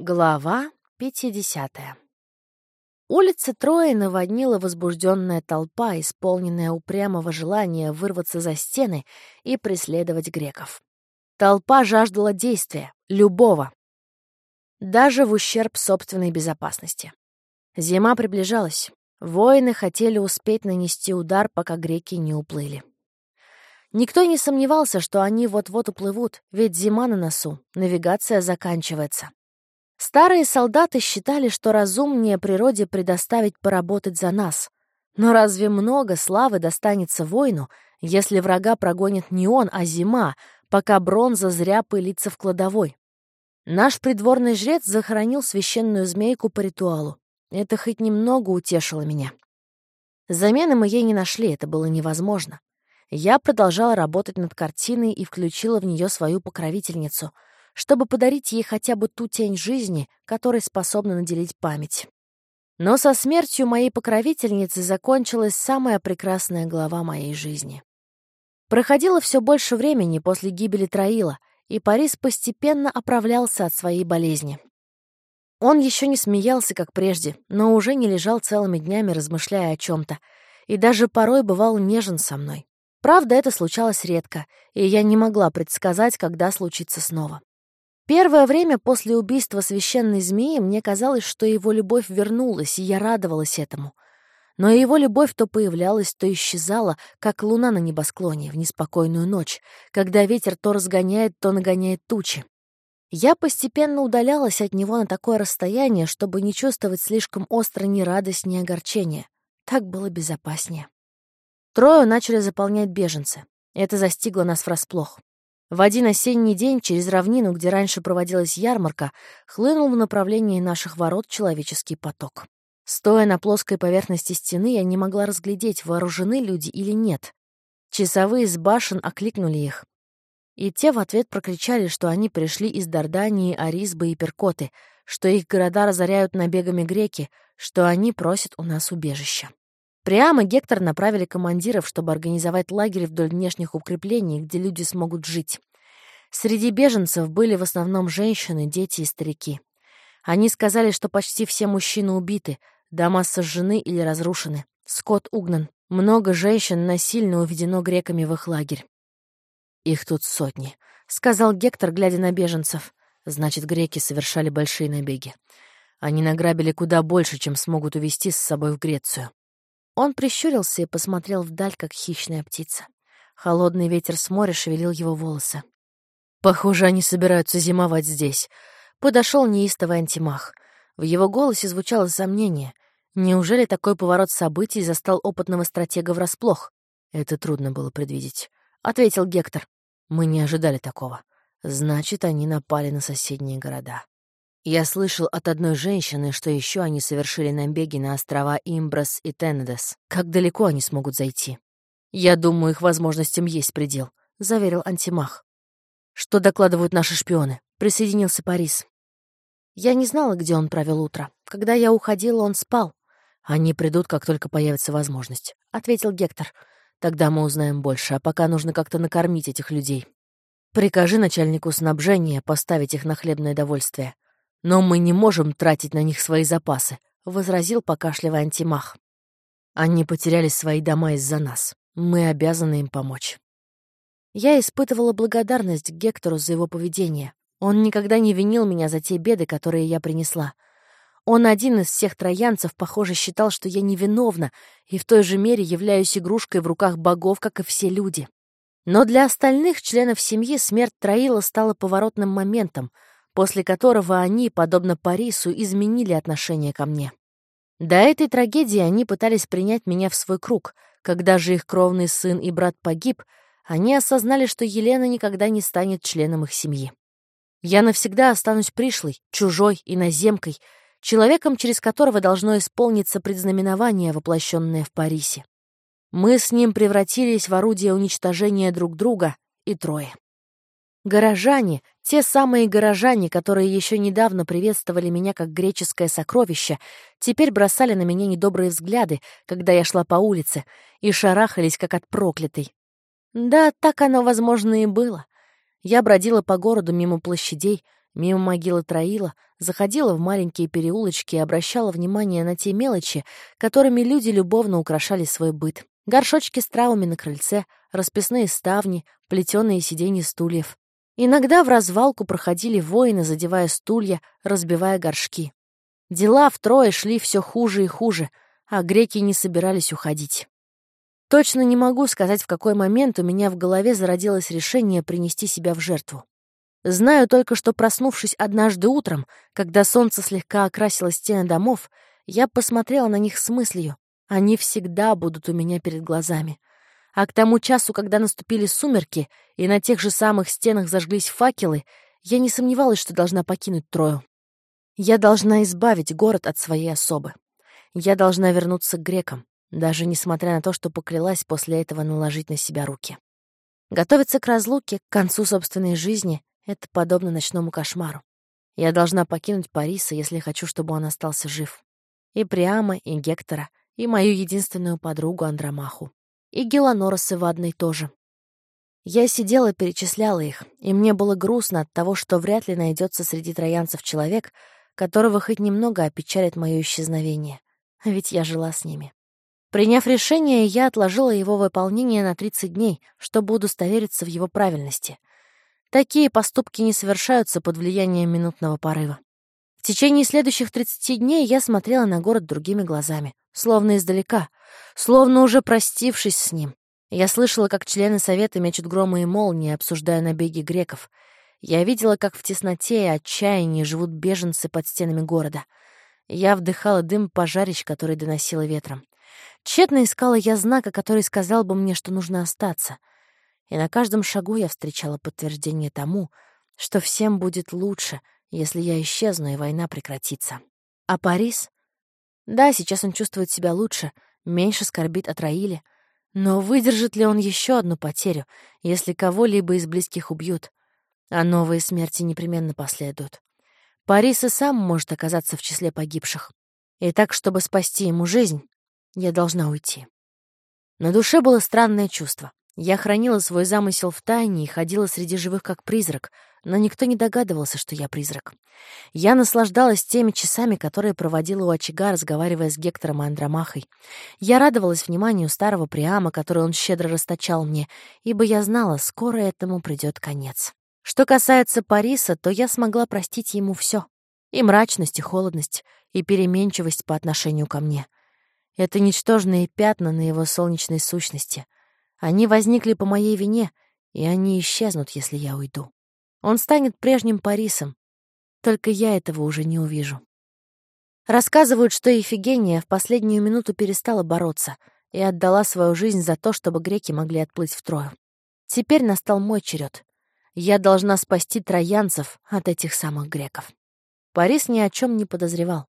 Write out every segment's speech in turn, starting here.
Глава 50. Улица Трои наводнила возбужденная толпа, исполненная упрямого желания вырваться за стены и преследовать греков. Толпа жаждала действия, любого, даже в ущерб собственной безопасности. Зима приближалась. Воины хотели успеть нанести удар, пока греки не уплыли. Никто не сомневался, что они вот-вот уплывут, ведь зима на носу, навигация заканчивается. Старые солдаты считали, что разумнее природе предоставить поработать за нас. Но разве много славы достанется воину, если врага прогонит не он, а зима, пока бронза зря пылится в кладовой? Наш придворный жрец захоронил священную змейку по ритуалу. Это хоть немного утешило меня. Замены мы ей не нашли, это было невозможно. Я продолжала работать над картиной и включила в нее свою покровительницу — чтобы подарить ей хотя бы ту тень жизни, которой способна наделить память. Но со смертью моей покровительницы закончилась самая прекрасная глава моей жизни. Проходило все больше времени после гибели Троила, и Парис постепенно оправлялся от своей болезни. Он еще не смеялся, как прежде, но уже не лежал целыми днями, размышляя о чем-то, и даже порой бывал нежен со мной. Правда, это случалось редко, и я не могла предсказать, когда случится снова. Первое время после убийства священной змеи мне казалось, что его любовь вернулась, и я радовалась этому. Но его любовь то появлялась, то исчезала, как луна на небосклоне в неспокойную ночь, когда ветер то разгоняет, то нагоняет тучи. Я постепенно удалялась от него на такое расстояние, чтобы не чувствовать слишком остро ни радость, ни огорчение. Так было безопаснее. Трою начали заполнять беженцы. Это застигло нас врасплох. В один осенний день через равнину, где раньше проводилась ярмарка, хлынул в направлении наших ворот человеческий поток. Стоя на плоской поверхности стены, я не могла разглядеть, вооружены люди или нет. Часовые с башен окликнули их. И те в ответ прокричали, что они пришли из Дардании, Аризбы и Перкоты, что их города разоряют набегами греки, что они просят у нас убежища. Прямо Гектор направили командиров, чтобы организовать лагерь вдоль внешних укреплений, где люди смогут жить. Среди беженцев были в основном женщины, дети и старики. Они сказали, что почти все мужчины убиты, дома сожжены или разрушены, скот угнан. Много женщин насильно уведено греками в их лагерь. «Их тут сотни», — сказал Гектор, глядя на беженцев. «Значит, греки совершали большие набеги. Они награбили куда больше, чем смогут увезти с собой в Грецию. Он прищурился и посмотрел вдаль, как хищная птица. Холодный ветер с моря шевелил его волосы. «Похоже, они собираются зимовать здесь», — подошел неистовый антимах. В его голосе звучало сомнение. Неужели такой поворот событий застал опытного стратега врасплох? Это трудно было предвидеть, — ответил Гектор. Мы не ожидали такого. Значит, они напали на соседние города. Я слышал от одной женщины, что еще они совершили набеги на острова Имбрас и Тенедес. Как далеко они смогут зайти? Я думаю, их возможностям есть предел, — заверил Антимах. Что докладывают наши шпионы? Присоединился Парис. Я не знала, где он провел утро. Когда я уходила, он спал. Они придут, как только появится возможность, — ответил Гектор. Тогда мы узнаем больше, а пока нужно как-то накормить этих людей. Прикажи начальнику снабжения поставить их на хлебное довольствие. «Но мы не можем тратить на них свои запасы», — возразил, покашливая антимах. «Они потеряли свои дома из-за нас. Мы обязаны им помочь». Я испытывала благодарность Гектору за его поведение. Он никогда не винил меня за те беды, которые я принесла. Он один из всех троянцев, похоже, считал, что я невиновна и в той же мере являюсь игрушкой в руках богов, как и все люди. Но для остальных членов семьи смерть Троила стала поворотным моментом — после которого они, подобно Парису, изменили отношение ко мне. До этой трагедии они пытались принять меня в свой круг. Когда же их кровный сын и брат погиб, они осознали, что Елена никогда не станет членом их семьи. Я навсегда останусь пришлой, чужой, иноземкой, человеком, через которого должно исполниться предзнаменование, воплощенное в Парисе. Мы с ним превратились в орудие уничтожения друг друга и трое. Горожане, те самые горожане, которые еще недавно приветствовали меня как греческое сокровище, теперь бросали на меня недобрые взгляды, когда я шла по улице, и шарахались, как от проклятой. Да, так оно, возможно, и было. Я бродила по городу мимо площадей, мимо могилы Троила, заходила в маленькие переулочки и обращала внимание на те мелочи, которыми люди любовно украшали свой быт. Горшочки с травами на крыльце, расписные ставни, плетеные сиденья стульев. Иногда в развалку проходили воины, задевая стулья, разбивая горшки. Дела втрое шли все хуже и хуже, а греки не собирались уходить. Точно не могу сказать, в какой момент у меня в голове зародилось решение принести себя в жертву. Знаю только, что, проснувшись однажды утром, когда солнце слегка окрасило стены домов, я посмотрела на них с мыслью. Они всегда будут у меня перед глазами. А к тому часу, когда наступили сумерки, и на тех же самых стенах зажглись факелы, я не сомневалась, что должна покинуть Трою. Я должна избавить город от своей особы. Я должна вернуться к грекам даже несмотря на то, что поклялась после этого наложить на себя руки. Готовиться к разлуке, к концу собственной жизни — это подобно ночному кошмару. Я должна покинуть Париса, если хочу, чтобы он остался жив. И Приама, и Гектора, и мою единственную подругу Андромаху. И Геланороса Вадной тоже. Я сидела и перечисляла их, и мне было грустно от того, что вряд ли найдется среди троянцев человек, которого хоть немного опечалит мое исчезновение. Ведь я жила с ними. Приняв решение, я отложила его выполнение на 30 дней, чтобы удостовериться в его правильности. Такие поступки не совершаются под влиянием минутного порыва. В течение следующих 30 дней я смотрела на город другими глазами, словно издалека, словно уже простившись с ним. Я слышала, как члены совета мечут громы и молнии, обсуждая набеги греков. Я видела, как в тесноте и отчаянии живут беженцы под стенами города. Я вдыхала дым пожарищ, который доносило ветром. Тщетно искала я знака, который сказал бы мне, что нужно остаться. И на каждом шагу я встречала подтверждение тому, что всем будет лучше, если я исчезну и война прекратится. А Парис? Да, сейчас он чувствует себя лучше, меньше скорбит от Раили. Но выдержит ли он еще одну потерю, если кого-либо из близких убьют? А новые смерти непременно последуют. Парис и сам может оказаться в числе погибших. И так, чтобы спасти ему жизнь, я должна уйти. На душе было странное чувство. Я хранила свой замысел в тайне и ходила среди живых как призрак, но никто не догадывался, что я призрак. Я наслаждалась теми часами, которые проводила у очага, разговаривая с Гектором и Андромахой. Я радовалась вниманию старого Приама, который он щедро расточал мне, ибо я знала, скоро этому придет конец. Что касается Париса, то я смогла простить ему все: И мрачность, и холодность, и переменчивость по отношению ко мне — это ничтожные пятна на его солнечной сущности. Они возникли по моей вине, и они исчезнут, если я уйду. Он станет прежним Парисом. Только я этого уже не увижу. Рассказывают, что Ефигения в последнюю минуту перестала бороться и отдала свою жизнь за то, чтобы греки могли отплыть в. Теперь настал мой черед. Я должна спасти троянцев от этих самых греков. Парис ни о чем не подозревал.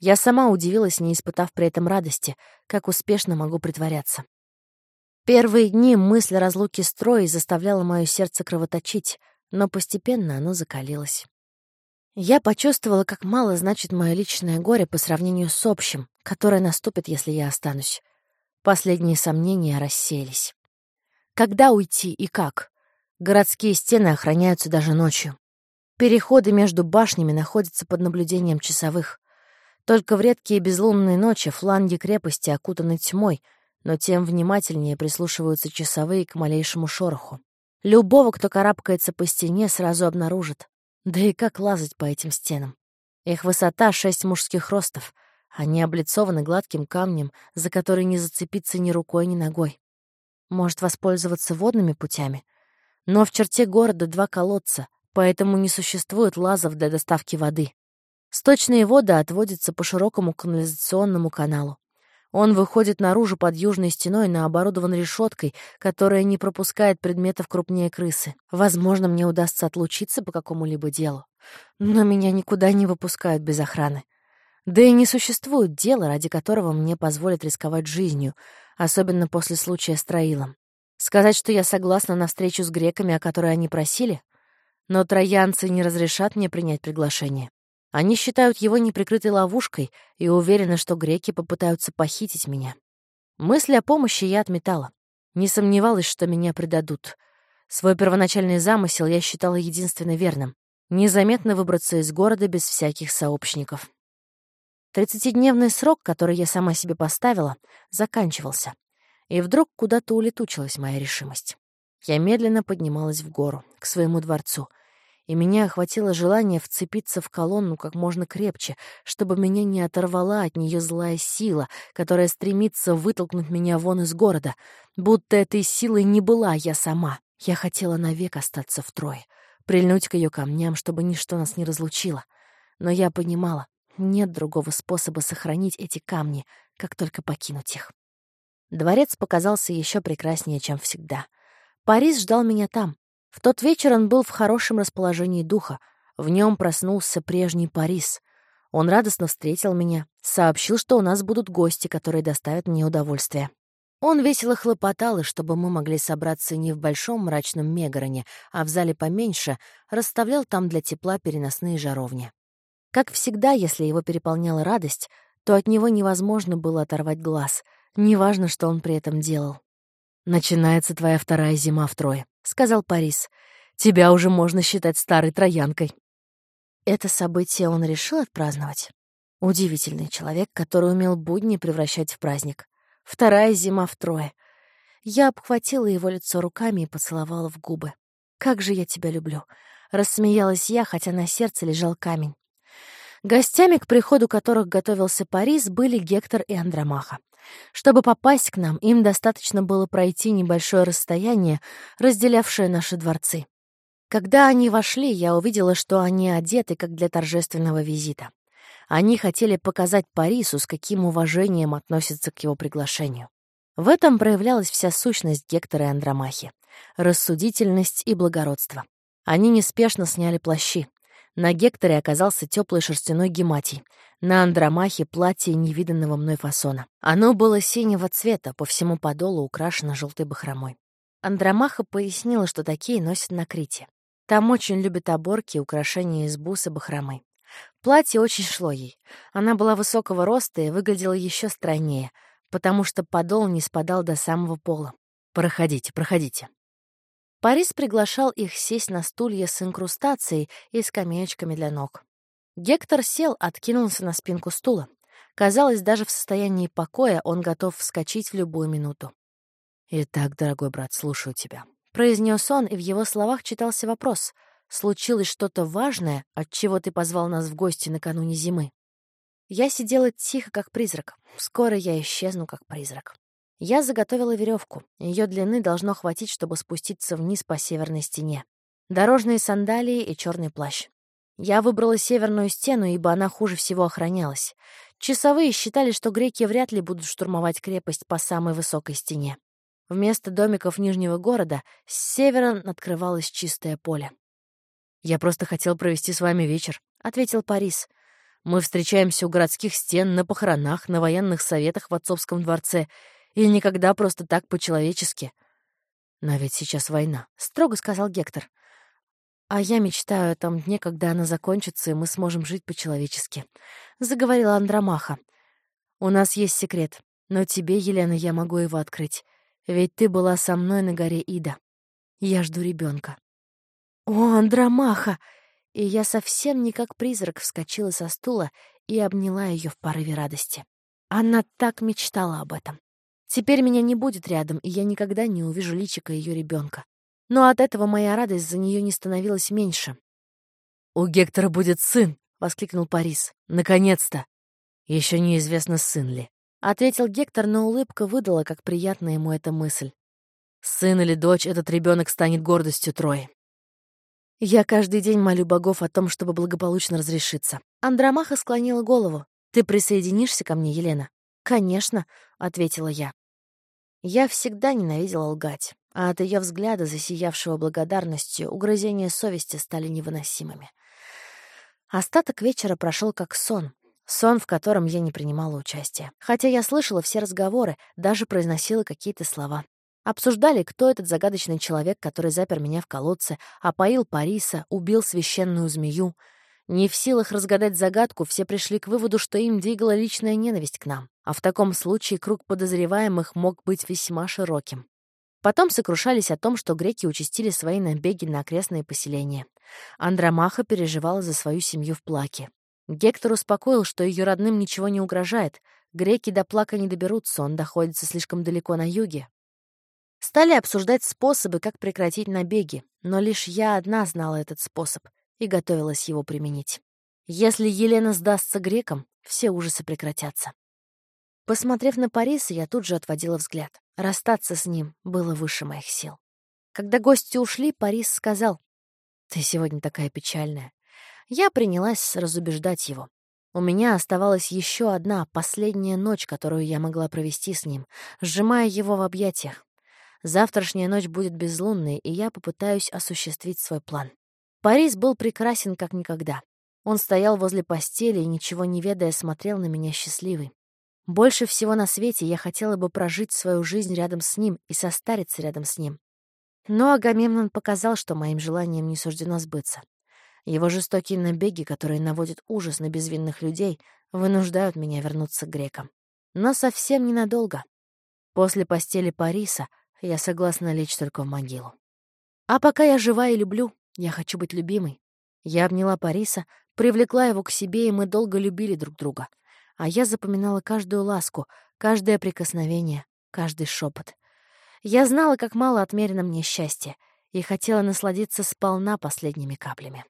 Я сама удивилась, не испытав при этом радости, как успешно могу притворяться. Первые дни мысль о разлуке с Троей заставляла мое сердце кровоточить, но постепенно оно закалилось. Я почувствовала, как мало значит мое личное горе по сравнению с общим, которое наступит, если я останусь. Последние сомнения рассеялись. Когда уйти и как? Городские стены охраняются даже ночью. Переходы между башнями находятся под наблюдением часовых. Только в редкие безлунные ночи фланги крепости окутаны тьмой, но тем внимательнее прислушиваются часовые к малейшему шороху. Любого, кто карабкается по стене, сразу обнаружат. Да и как лазать по этим стенам? Их высота — шесть мужских ростов. Они облицованы гладким камнем, за который не зацепиться ни рукой, ни ногой. Может воспользоваться водными путями? Но в черте города два колодца, поэтому не существует лазов для доставки воды. Сточные воды отводятся по широкому канализационному каналу. Он выходит наружу под южной стеной на оборудован решеткой, которая не пропускает предметов крупнее крысы. Возможно, мне удастся отлучиться по какому-либо делу. Но меня никуда не выпускают без охраны. Да и не существует дела, ради которого мне позволят рисковать жизнью, особенно после случая с Троилом. Сказать, что я согласна на встречу с греками, о которой они просили? Но троянцы не разрешат мне принять приглашение. Они считают его неприкрытой ловушкой и уверены, что греки попытаются похитить меня. Мысли о помощи я отметала. Не сомневалась, что меня предадут. Свой первоначальный замысел я считала единственно верным. Незаметно выбраться из города без всяких сообщников. Тридцатидневный срок, который я сама себе поставила, заканчивался. И вдруг куда-то улетучилась моя решимость. Я медленно поднималась в гору, к своему дворцу, и меня охватило желание вцепиться в колонну как можно крепче, чтобы меня не оторвала от нее злая сила, которая стремится вытолкнуть меня вон из города, будто этой силой не была я сама. Я хотела навек остаться в трое, прильнуть к ее камням, чтобы ничто нас не разлучило. Но я понимала, нет другого способа сохранить эти камни, как только покинуть их. Дворец показался еще прекраснее, чем всегда. Парис ждал меня там, в тот вечер он был в хорошем расположении духа. В нем проснулся прежний Парис. Он радостно встретил меня, сообщил, что у нас будут гости, которые доставят мне удовольствие. Он весело хлопотал, и чтобы мы могли собраться не в большом мрачном Мегароне, а в зале поменьше, расставлял там для тепла переносные жаровни. Как всегда, если его переполняла радость, то от него невозможно было оторвать глаз, неважно, что он при этом делал. «Начинается твоя вторая зима в Трое», — сказал Парис. «Тебя уже можно считать старой троянкой». Это событие он решил отпраздновать. Удивительный человек, который умел будни превращать в праздник. Вторая зима в Трое. Я обхватила его лицо руками и поцеловала в губы. «Как же я тебя люблю!» — рассмеялась я, хотя на сердце лежал камень. Гостями, к приходу которых готовился Парис, были Гектор и Андромаха. Чтобы попасть к нам, им достаточно было пройти небольшое расстояние, разделявшее наши дворцы. Когда они вошли, я увидела, что они одеты как для торжественного визита. Они хотели показать Парису, с каким уважением относятся к его приглашению. В этом проявлялась вся сущность Гектора и Андромахи — рассудительность и благородство. Они неспешно сняли плащи. На Гекторе оказался теплый шерстяной гематий, на Андромахе платье невиданного мной фасона. Оно было синего цвета, по всему подолу украшено желтой бахромой. Андромаха пояснила, что такие носят на Крите. Там очень любят оборки, украшения из бусы бахромы. Платье очень шло ей. Она была высокого роста и выглядела еще стройнее, потому что подол не спадал до самого пола. «Проходите, проходите». Парис приглашал их сесть на стулья с инкрустацией и скамеечками для ног. Гектор сел, откинулся на спинку стула. Казалось, даже в состоянии покоя он готов вскочить в любую минуту. «Итак, дорогой брат, слушаю тебя», — произнес он, и в его словах читался вопрос. «Случилось что-то важное, от чего ты позвал нас в гости накануне зимы?» Я сидела тихо, как призрак. Скоро я исчезну, как призрак. Я заготовила веревку. Ее длины должно хватить, чтобы спуститься вниз по северной стене. Дорожные сандалии и черный плащ. Я выбрала северную стену, ибо она хуже всего охранялась. Часовые считали, что греки вряд ли будут штурмовать крепость по самой высокой стене. Вместо домиков Нижнего города с севера открывалось чистое поле. «Я просто хотел провести с вами вечер», — ответил Парис. «Мы встречаемся у городских стен, на похоронах, на военных советах в отцовском дворце, и никогда просто так по-человечески». «Но ведь сейчас война», — строго сказал Гектор. А я мечтаю о том дне, когда она закончится, и мы сможем жить по-человечески. Заговорила Андромаха. У нас есть секрет, но тебе, Елена, я могу его открыть. Ведь ты была со мной на горе Ида. Я жду ребенка. О, Андромаха! И я совсем не как призрак вскочила со стула и обняла ее в порыве радости. Она так мечтала об этом. Теперь меня не будет рядом, и я никогда не увижу личика ее ребенка. Но от этого моя радость за нее не становилась меньше. «У Гектора будет сын!» — воскликнул Парис. «Наконец-то!» Еще неизвестно, сын ли. Ответил Гектор, но улыбка выдала, как приятна ему эта мысль. Сын или дочь, этот ребенок станет гордостью Трои. Я каждый день молю богов о том, чтобы благополучно разрешиться. Андромаха склонила голову. «Ты присоединишься ко мне, Елена?» «Конечно», — ответила я. Я всегда ненавидела лгать а от ее взгляда, засиявшего благодарностью, угрызения совести стали невыносимыми. Остаток вечера прошел как сон. Сон, в котором я не принимала участия. Хотя я слышала все разговоры, даже произносила какие-то слова. Обсуждали, кто этот загадочный человек, который запер меня в колодце, опоил Париса, убил священную змею. Не в силах разгадать загадку, все пришли к выводу, что им двигала личная ненависть к нам. А в таком случае круг подозреваемых мог быть весьма широким. Потом сокрушались о том, что греки участили свои набеги на окрестные поселения. Андромаха переживала за свою семью в плаке. Гектор успокоил, что ее родным ничего не угрожает. Греки до плака не доберутся, он находится слишком далеко на юге. Стали обсуждать способы, как прекратить набеги, но лишь я одна знала этот способ и готовилась его применить. Если Елена сдастся грекам, все ужасы прекратятся. Посмотрев на Париса, я тут же отводила взгляд. Расстаться с ним было выше моих сил. Когда гости ушли, Парис сказал, «Ты сегодня такая печальная». Я принялась разубеждать его. У меня оставалась еще одна, последняя ночь, которую я могла провести с ним, сжимая его в объятиях. Завтрашняя ночь будет безлунной, и я попытаюсь осуществить свой план. Парис был прекрасен как никогда. Он стоял возле постели и, ничего не ведая, смотрел на меня счастливый. Больше всего на свете я хотела бы прожить свою жизнь рядом с ним и состариться рядом с ним. Но Агамемнон показал, что моим желаниям не суждено сбыться. Его жестокие набеги, которые наводят ужас на безвинных людей, вынуждают меня вернуться к грекам. Но совсем ненадолго. После постели Париса я согласна лечь только в могилу. А пока я жива и люблю, я хочу быть любимой. Я обняла Париса, привлекла его к себе, и мы долго любили друг друга а я запоминала каждую ласку, каждое прикосновение, каждый шепот. Я знала, как мало отмерено мне счастья, и хотела насладиться сполна последними каплями.